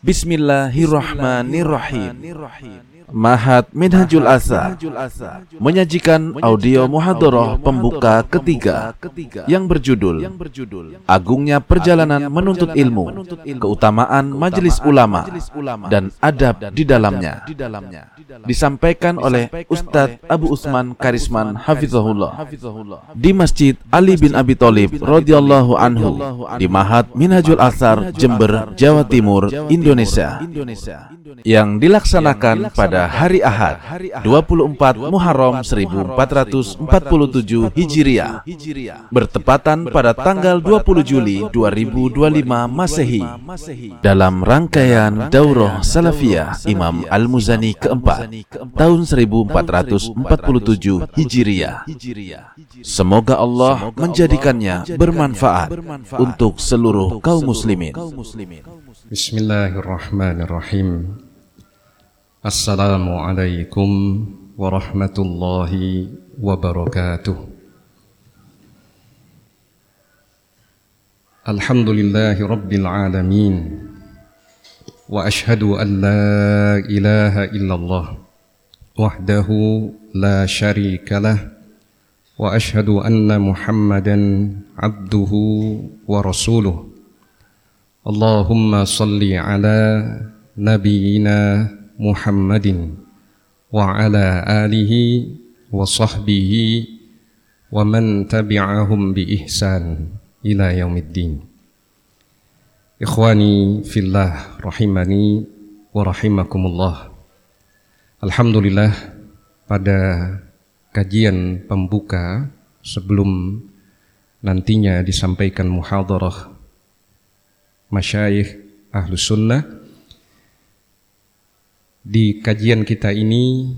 Bismillahirrahmanirrahim. Mahat Minhajul Asa menyajikan audio muhadharah pembuka ketiga yang berjudul Agungnya Perjalanan Menuntut Ilmu, Keutamaan Majelis Ulama dan Adab di dalamnya. Disampaikan oleh Ustadz Abu Usman Karisman Hafizahullah di Masjid Ali bin Abi Thalib radhiyallahu anhu di Mahat Minhajul Asar Jember, Jawa Timur, Indonesia yang dilaksanakan pada hari Ahad 24 Muharram 1447 Hijriah bertepatan pada tanggal 20 Juli 2025 Masehi dalam rangkaian Daurah Salafiyah Imam Al-Muzani keempat tahun 1447 Hijriah. Semoga Allah menjadikannya bermanfaat untuk seluruh kaum muslimin بسم الله الرحمن الرحيم السلام عليكم ورحمة الله وبركاته الحمد لله رب العالمين وأشهد أن لا إله إلا الله وحده لا شريك له وأشهد أن محمدا عبده ورسوله ala nabiyina Muhammadin wa ala alihi wa sahbihi wa man tabi'ahum bi ihsan ila yaumiddin. Ikhwani fillah rahimani wa rahimakumullah. Alhamdulillah pada kajian pembuka sebelum nantinya disampaikan muhadarah masyayikh ahlus sunnah di kajian kita ini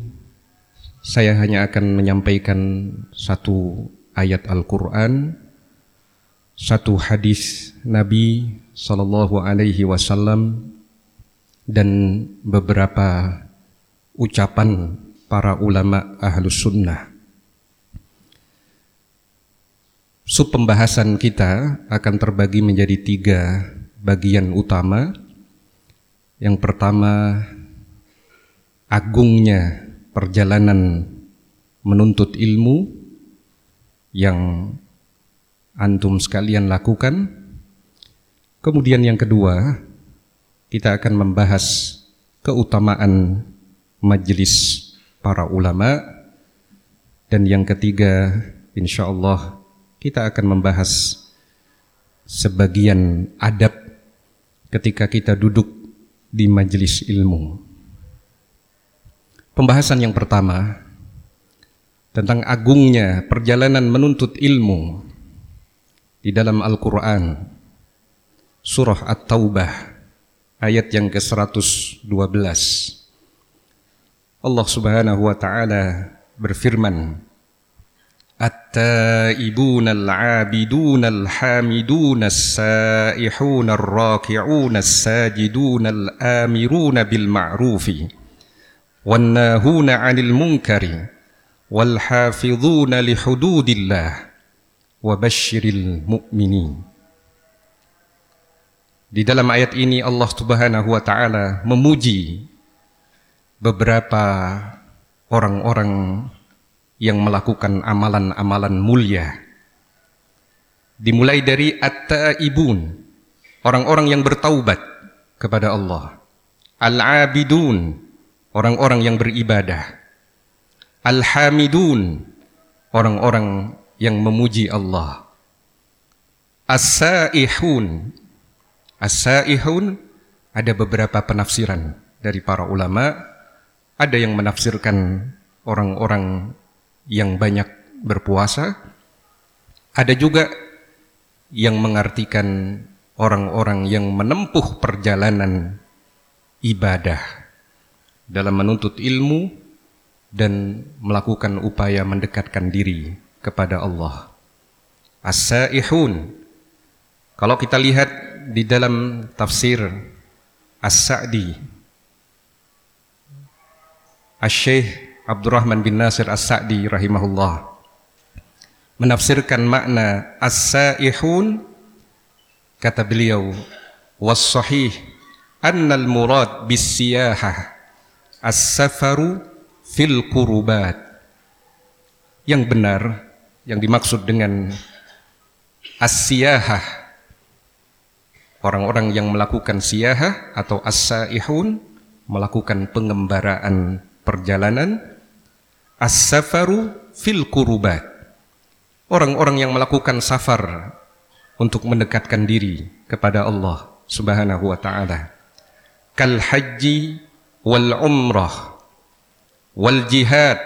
saya hanya akan menyampaikan satu ayat Al-Quran, satu hadis Nabi Sallallahu Alaihi Wasallam dan beberapa ucapan para ulama ahlus sunnah. Sub pembahasan kita akan terbagi menjadi tiga bagian utama. Yang pertama agungnya perjalanan menuntut ilmu yang antum sekalian lakukan. Kemudian yang kedua, kita akan membahas keutamaan majelis para ulama dan yang ketiga, insya Allah kita akan membahas sebagian adab ketika kita duduk di majelis ilmu. Pembahasan yang pertama tentang agungnya perjalanan menuntut ilmu di dalam Al-Quran Surah At-Taubah ayat yang ke-112 Allah subhanahu wa ta'ala berfirman التائبون العابدون الحامدون السائحون الراكعون الساجدون الآمرون بالمعروف والناهون عن المنكر والحافظون لحدود الله وبشر المؤمنين. Di dalam ayat ini Allah Subhanahu wa taala memuji beberapa orang-orang yang melakukan amalan-amalan mulia. Dimulai dari at-taibun, orang-orang yang bertaubat kepada Allah. Al-abidun, orang-orang yang beribadah. Al-hamidun, orang-orang yang memuji Allah. As-saihun, as-saihun ada beberapa penafsiran dari para ulama. Ada yang menafsirkan orang-orang yang banyak berpuasa. Ada juga yang mengartikan orang-orang yang menempuh perjalanan ibadah dalam menuntut ilmu dan melakukan upaya mendekatkan diri kepada Allah. As-saihun. Kalau kita lihat di dalam tafsir As-Sa'di Asy-Syaikh Abdurrahman bin Nasir As-Sa'di rahimahullah menafsirkan makna as-saihun kata beliau was sahih annal murad bis siyahah as-safaru fil kurubat. Yang benar yang dimaksud dengan as-siyahah orang-orang yang melakukan siyahah atau as-saihun melakukan pengembaraan perjalanan as-safaru fil kurubat orang-orang yang melakukan safar untuk mendekatkan diri kepada Allah Subhanahu wa taala. Kal haji wal umrah wal jihad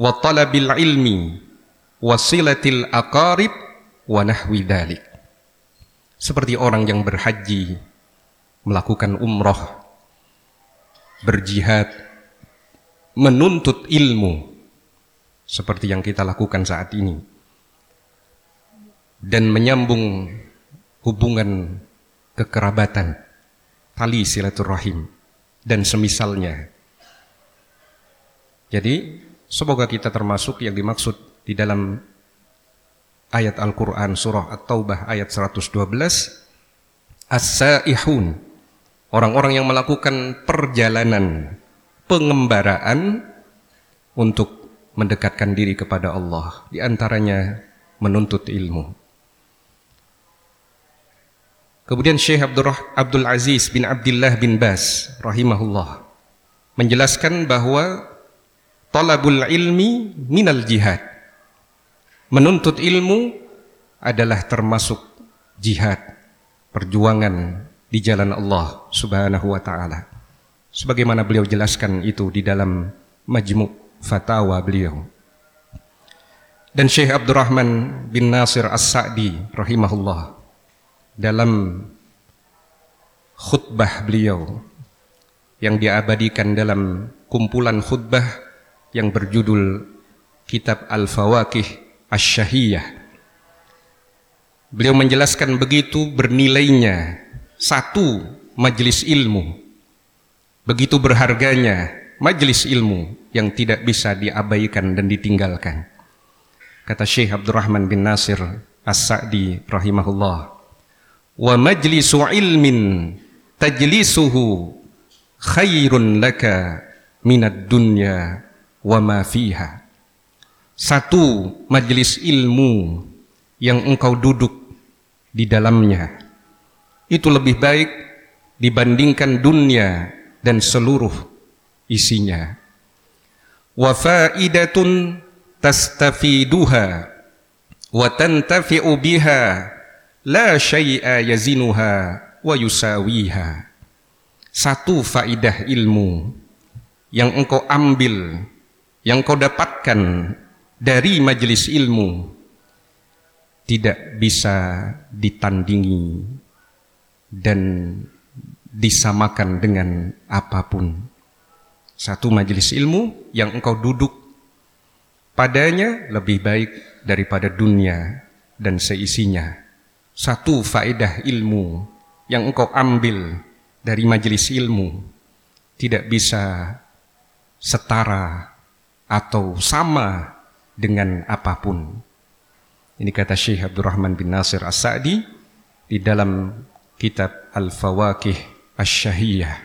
wa talabil ilmi wasilatil aqarib wa nahwi dalik seperti orang yang berhaji melakukan umrah berjihad menuntut ilmu seperti yang kita lakukan saat ini dan menyambung hubungan kekerabatan tali silaturahim dan semisalnya. Jadi, semoga kita termasuk yang dimaksud di dalam ayat Al-Quran surah At-Taubah ayat 112 As-Sa'ihun Orang-orang yang melakukan perjalanan pengembaraan untuk mendekatkan diri kepada Allah Di antaranya menuntut ilmu Kemudian Syekh Abdul Aziz bin Abdullah bin Bas rahimahullah menjelaskan bahwa talabul ilmi minal jihad. Menuntut ilmu adalah termasuk jihad, perjuangan di jalan Allah Subhanahu wa taala. Sebagaimana beliau jelaskan itu di dalam Majmu' Fatawa beliau. Dan Syekh Abdurrahman bin Nasir As-Sa'di rahimahullah dalam khutbah beliau yang diabadikan dalam kumpulan khutbah yang berjudul Kitab Al-Fawakih Asy-Syahiyah. Beliau menjelaskan begitu bernilainya satu majelis ilmu. Begitu berharganya majelis ilmu yang tidak bisa diabaikan dan ditinggalkan. Kata Syekh Abdurrahman bin Nasir As-Sa'di rahimahullah wa majlisu ilmin tajlisuhu khairun laka minad dunya wa ma fiha satu majlis ilmu yang engkau duduk di dalamnya itu lebih baik dibandingkan dunia dan seluruh isinya. Wa faidatun tastafiduha wa tantafi'u biha la syai'a yazinuha wa yusawiha. Satu faidah ilmu yang engkau ambil yang kau dapatkan dari majelis ilmu tidak bisa ditandingi dan disamakan dengan apa pun satu majelis ilmu yang engkau duduk padanya lebih baik daripada dunia dan seisinya satu faedah ilmu yang engkau ambil dari majelis ilmu tidak bisa setara atau sama dengan apa pun. Ini kata Syekh Abdurrahman bin Nasir As-Sa'di di dalam kitab Al-Fawakih Asy-Syahiyah.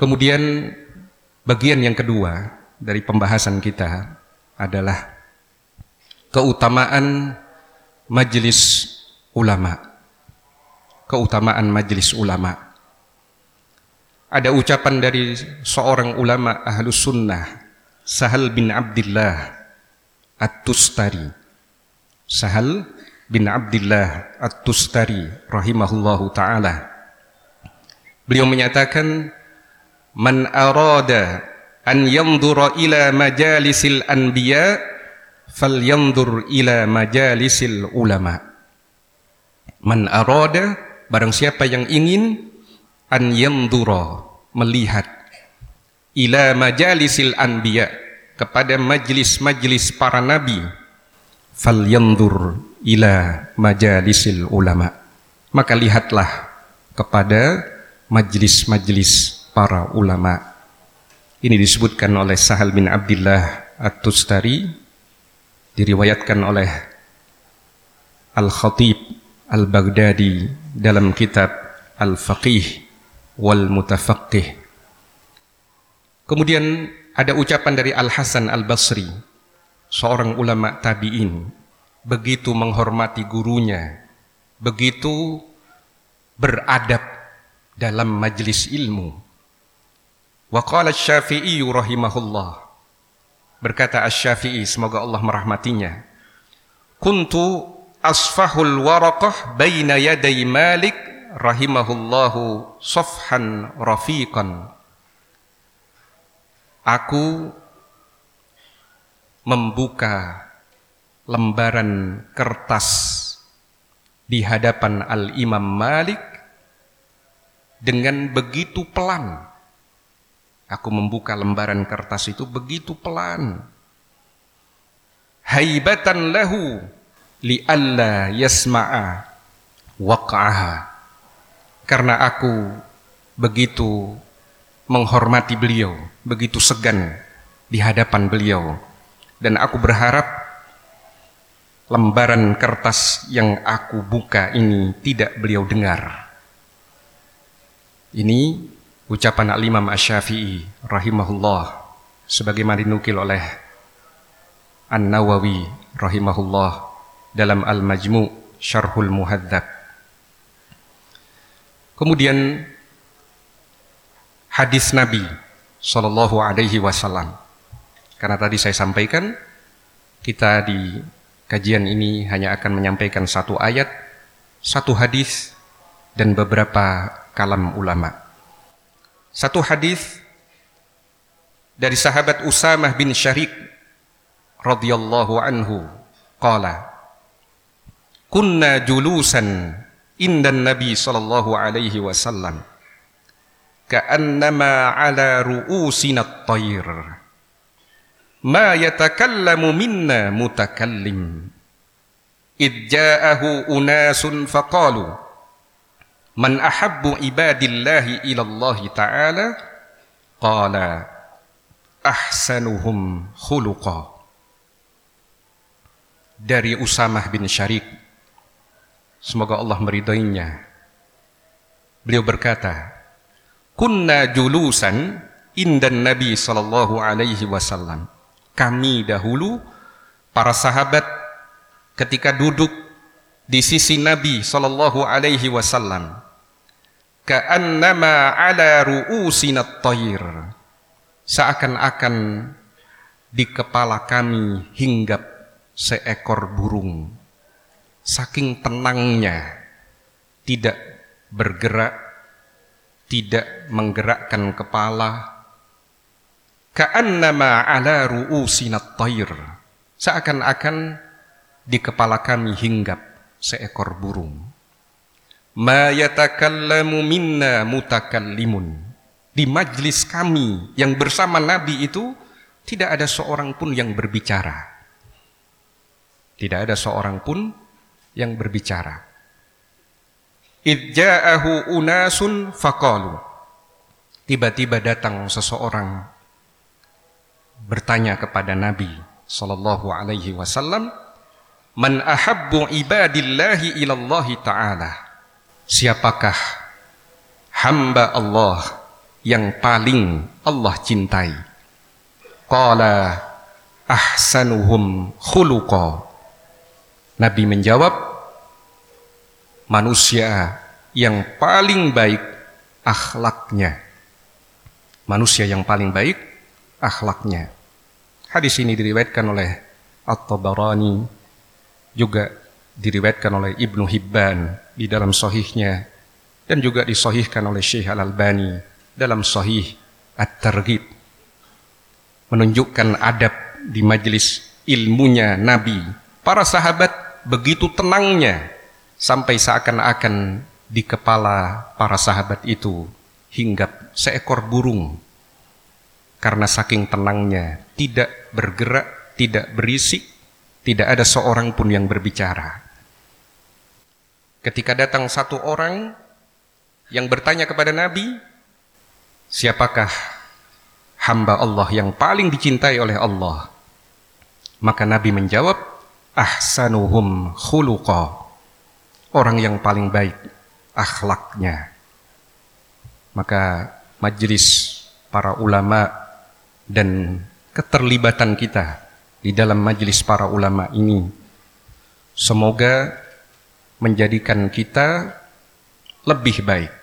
Kemudian bagian yang kedua dari pembahasan kita adalah keutamaan majelis ulama. Keutamaan majelis ulama. Ada ucapan dari seorang ulama ahlus sunnah, Sahal bin Abdullah At-Tustari. Sahal bin Abdullah At-Tustari rahimahullahu taala. Beliau menyatakan man arada an yanzura ila majalisil anbiya' falyandur ila majalisil ulama. Man arada barang siapa yang ingin an yandura melihat ila majalisil anbiya kepada majlis-majlis para nabi falyandur ila majalisil ulama. Maka lihatlah kepada majlis-majlis para ulama ini disebutkan oleh Sahal bin Abdullah At-Tustari diriwayatkan oleh Al-Khatib Al-Baghdadi dalam kitab Al-Faqih wal mutafaqqih. Kemudian ada ucapan dari Al Hasan Al Basri, seorang ulama tabi'in, begitu menghormati gurunya, begitu beradab dalam majlis ilmu. Wa qala Syafi'i rahimahullah. Berkata Asy-Syafi'i, semoga Allah merahmatinya. Kuntu asfahul waraqah baina yaday Malik rahimahullahu safhan rafiqan Aku membuka lembaran kertas di hadapan Al-Imam Malik dengan begitu pelan. Aku membuka lembaran kertas itu begitu pelan. Haibatan lahu li alla yasma'a waqa'aha. Karena aku begitu menghormati beliau, begitu segan di hadapan beliau. Dan aku berharap lembaran kertas yang aku buka ini tidak beliau dengar. Ini ucapan Al-Imam Asy-Syafi'i rahimahullah sebagaimana dinukil oleh An-Nawawi rahimahullah dalam Al-Majmu' Syarhul Muhadzab. Kemudian hadis Nabi Shallallahu Alaihi Wasallam. Karena tadi saya sampaikan kita di kajian ini hanya akan menyampaikan satu ayat, satu hadis dan beberapa kalam ulama. Satu hadis dari sahabat Usamah bin Syarik radhiyallahu anhu. Qala kunna julusan indan nabi sallallahu alaihi wasallam ka'annama ala ru'usina at-tayr. Ma yatakallamu minna mutakallim. Id ja'ahu unasun faqalu man ahabbu ibadillahi ila Allah ta'ala qala ahsanuhum khuluqa dari Usamah bin Syarik semoga Allah meridainya beliau berkata kunna julusan indan Nabi sallallahu alaihi wasallam. Kami dahulu para sahabat ketika duduk di sisi Nabi sallallahu alaihi wasallam. Ka'annama ala ru'usina tayr seakan-akan di kepala kami hinggap seekor burung. Saking tenangnya tidak bergerak tidak menggerakkan kepala. Ka'annama ala ru'usinat tayr seakan-akan di kepala kami hinggap seekor burung. Ma yatakallamu minna mutakallimun. Di majlis kami yang bersama Nabi itu tidak ada seorang pun yang berbicara. Tidak ada seorang pun yang berbicara. Idja'ahu unasun faqalu. Tiba-tiba datang seseorang bertanya kepada Nabi sallallahu alaihi wasallam, "Man ahabbu ibadillahi ilallahi ta'ala?" Siapakah hamba Allah yang paling Allah cintai? Qala ahsanuhum khuluqa. Nabi menjawab, manusia yang paling baik akhlaknya. Manusia yang paling baik akhlaknya. Hadis ini diriwayatkan oleh At-Tabarani juga diriwayatkan oleh Ibnu Hibban di dalam sahihnya dan juga disahihkan oleh Syekh Al-Albani dalam sahih At-Targhib menunjukkan adab di majelis ilmunya Nabi. Para sahabat begitu tenangnya sampai seakan-akan di kepala para sahabat itu hinggap seekor burung karena saking tenangnya tidak bergerak, tidak berisik, tidak ada seorang pun yang berbicara. Ketika datang satu orang yang bertanya kepada Nabi, siapakah hamba Allah yang paling dicintai oleh Allah? Maka Nabi menjawab, ahsanuhum khuluqa orang yang paling baik akhlaknya. Maka majelis para ulama dan keterlibatan kita di dalam majelis para ulama ini semoga menjadikan kita lebih baik,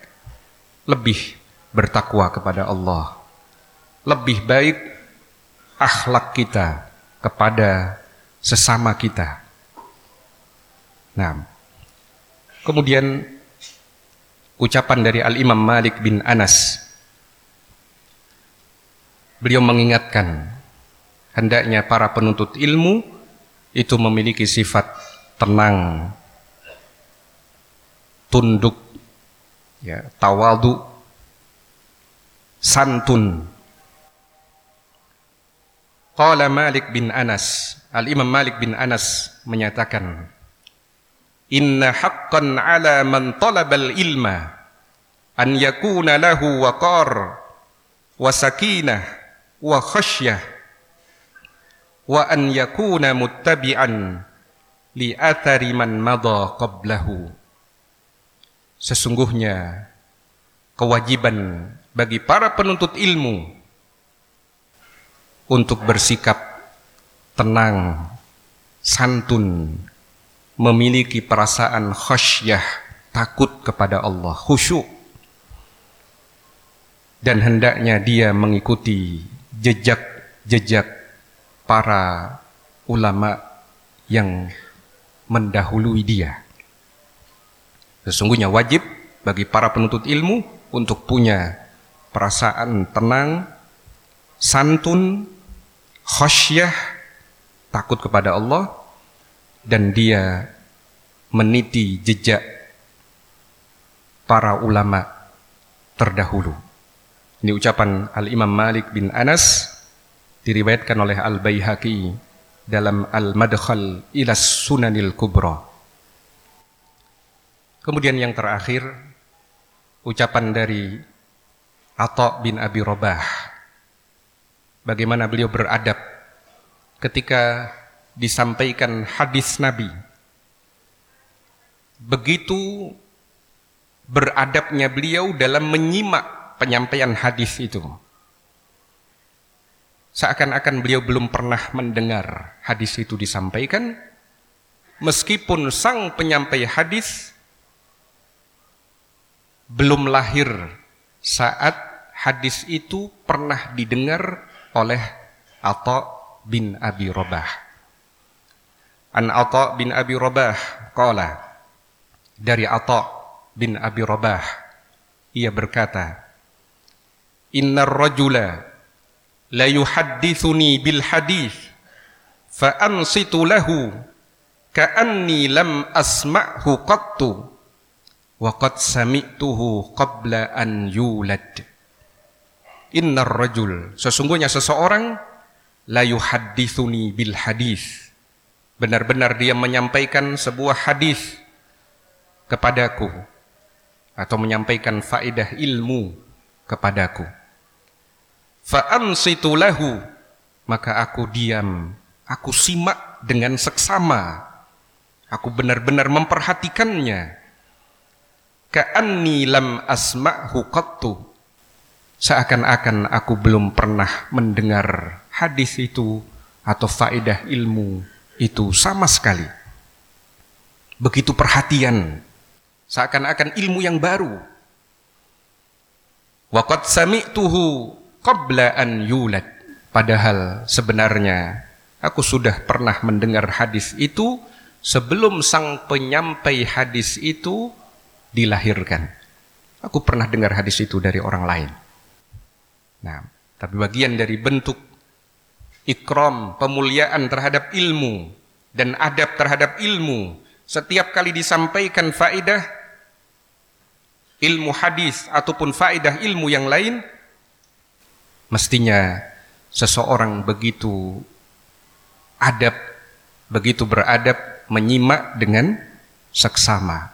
lebih bertakwa kepada Allah, lebih baik akhlak kita kepada sesama kita. Nah, kemudian ucapan dari Al-Imam Malik bin Anas. Beliau mengingatkan hendaknya para penuntut ilmu itu memiliki sifat tenang, tunduk, ya, tawadu, santun. Qala Malik bin Anas, Al-Imam Malik bin Anas menyatakan, Inna haqqan ala man talabal ilma an yakuna lahu waqar wa sakinah wa khasyah wa an yakuna muttabi'an li athari man madha qablahu Sesungguhnya kewajiban bagi para penuntut ilmu untuk bersikap tenang, santun, memiliki perasaan khasyah, takut kepada Allah, khusyuk. Dan hendaknya dia mengikuti jejak-jejak para ulama yang mendahului dia. Sesungguhnya wajib bagi para penuntut ilmu untuk punya perasaan tenang, santun, khasyah, takut kepada Allah dan dia meniti jejak para ulama terdahulu. Ini ucapan Al-Imam Malik bin Anas diriwayatkan oleh Al-Baihaqi dalam Al-Madkhal ila Sunanil Kubra. Kemudian yang terakhir ucapan dari Atta bin Abi Robah bagaimana beliau beradab ketika disampaikan hadis Nabi. Begitu beradabnya beliau dalam menyimak penyampaian hadis itu. Seakan-akan beliau belum pernah mendengar hadis itu disampaikan, meskipun sang penyampai hadis belum lahir saat hadis itu pernah didengar oleh Atta bin Abi Robah. An Atta bin Abi Rabah qala dari Atta bin Abi Rabah ia berkata Innar rajula la yuhaddithuni bil hadith fa ansitu lahu ka'anni lam asma'hu qattu wa qad sami'tuhu qabla an yulad Innar rajul sesungguhnya seseorang la yuhaddithuni bil hadith benar-benar dia menyampaikan sebuah hadis kepadaku atau menyampaikan faedah ilmu kepadaku. Fa'ansitu lahu maka aku diam, aku simak dengan seksama. Aku benar-benar memperhatikannya. Ka'anni lam asma'hu qattu. Seakan-akan aku belum pernah mendengar hadis itu atau faedah ilmu itu sama sekali. Begitu perhatian, seakan-akan ilmu yang baru. Waqad sami'tuhu qabla an yulad. Padahal sebenarnya aku sudah pernah mendengar hadis itu sebelum sang penyampai hadis itu dilahirkan. Aku pernah dengar hadis itu dari orang lain. Nah, tapi bagian dari bentuk ikram, pemuliaan terhadap ilmu dan adab terhadap ilmu. Setiap kali disampaikan faedah ilmu hadis ataupun faedah ilmu yang lain, mestinya seseorang begitu adab, begitu beradab, menyimak dengan seksama.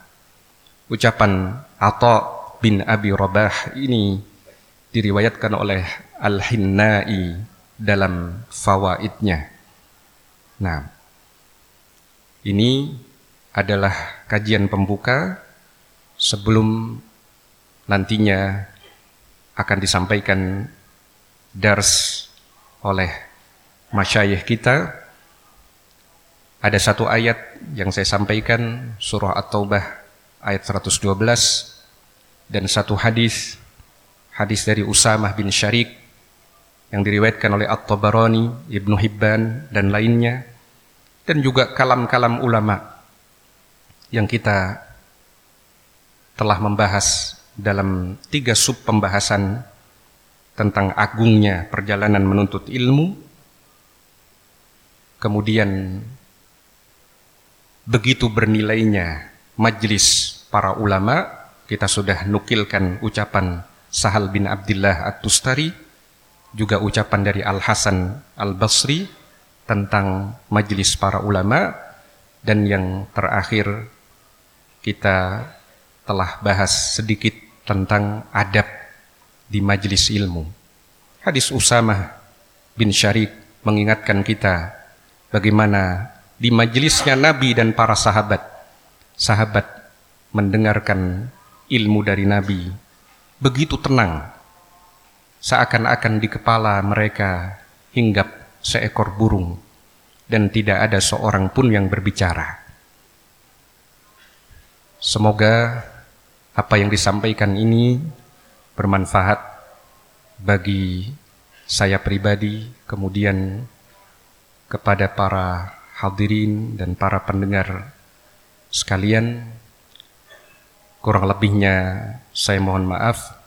Ucapan Atta bin Abi Rabah ini diriwayatkan oleh Al-Hinnai dalam fawaidnya. Nah, ini adalah kajian pembuka sebelum nantinya akan disampaikan dars oleh masyayikh kita. Ada satu ayat yang saya sampaikan surah At-Taubah ayat 112 dan satu hadis hadis dari Usamah bin Syarik yang diriwayatkan oleh At-Tabarani, Ibnu Hibban dan lainnya. Dan juga kalam-kalam ulama yang kita telah membahas dalam tiga sub pembahasan tentang agungnya perjalanan menuntut ilmu kemudian begitu bernilainya majlis para ulama kita sudah nukilkan ucapan Sahal bin Abdullah At-Tustari juga ucapan dari Al-Hasan Al-Basri tentang majlis para ulama dan yang terakhir kita telah bahas sedikit tentang adab di majlis ilmu. Hadis Usamah bin Syarik mengingatkan kita bagaimana di majlisnya Nabi dan para sahabat, sahabat mendengarkan ilmu dari Nabi begitu tenang, seakan-akan di kepala mereka hinggap seekor burung dan tidak ada seorang pun yang berbicara. Semoga apa yang disampaikan ini bermanfaat bagi saya pribadi, kemudian kepada para hadirin dan para pendengar sekalian Kurang lebihnya saya mohon maaf.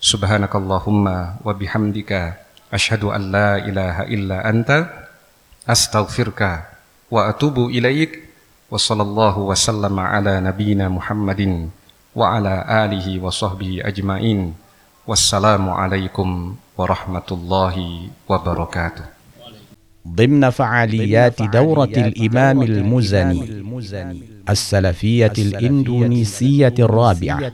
Subhanakallahumma wa bihamdika asyhadu an la ilaha illa anta astaghfirka wa atubu ilaik wa sallallahu wa sallama ala nabiyyina Muhammadin wa ala alihi wa sahbihi ajmain. Wassalamu alaikum warahmatullahi wabarakatuh. ضمن فعاليات دورة الإمام المزني السلفية الإندونيسية الرابعة.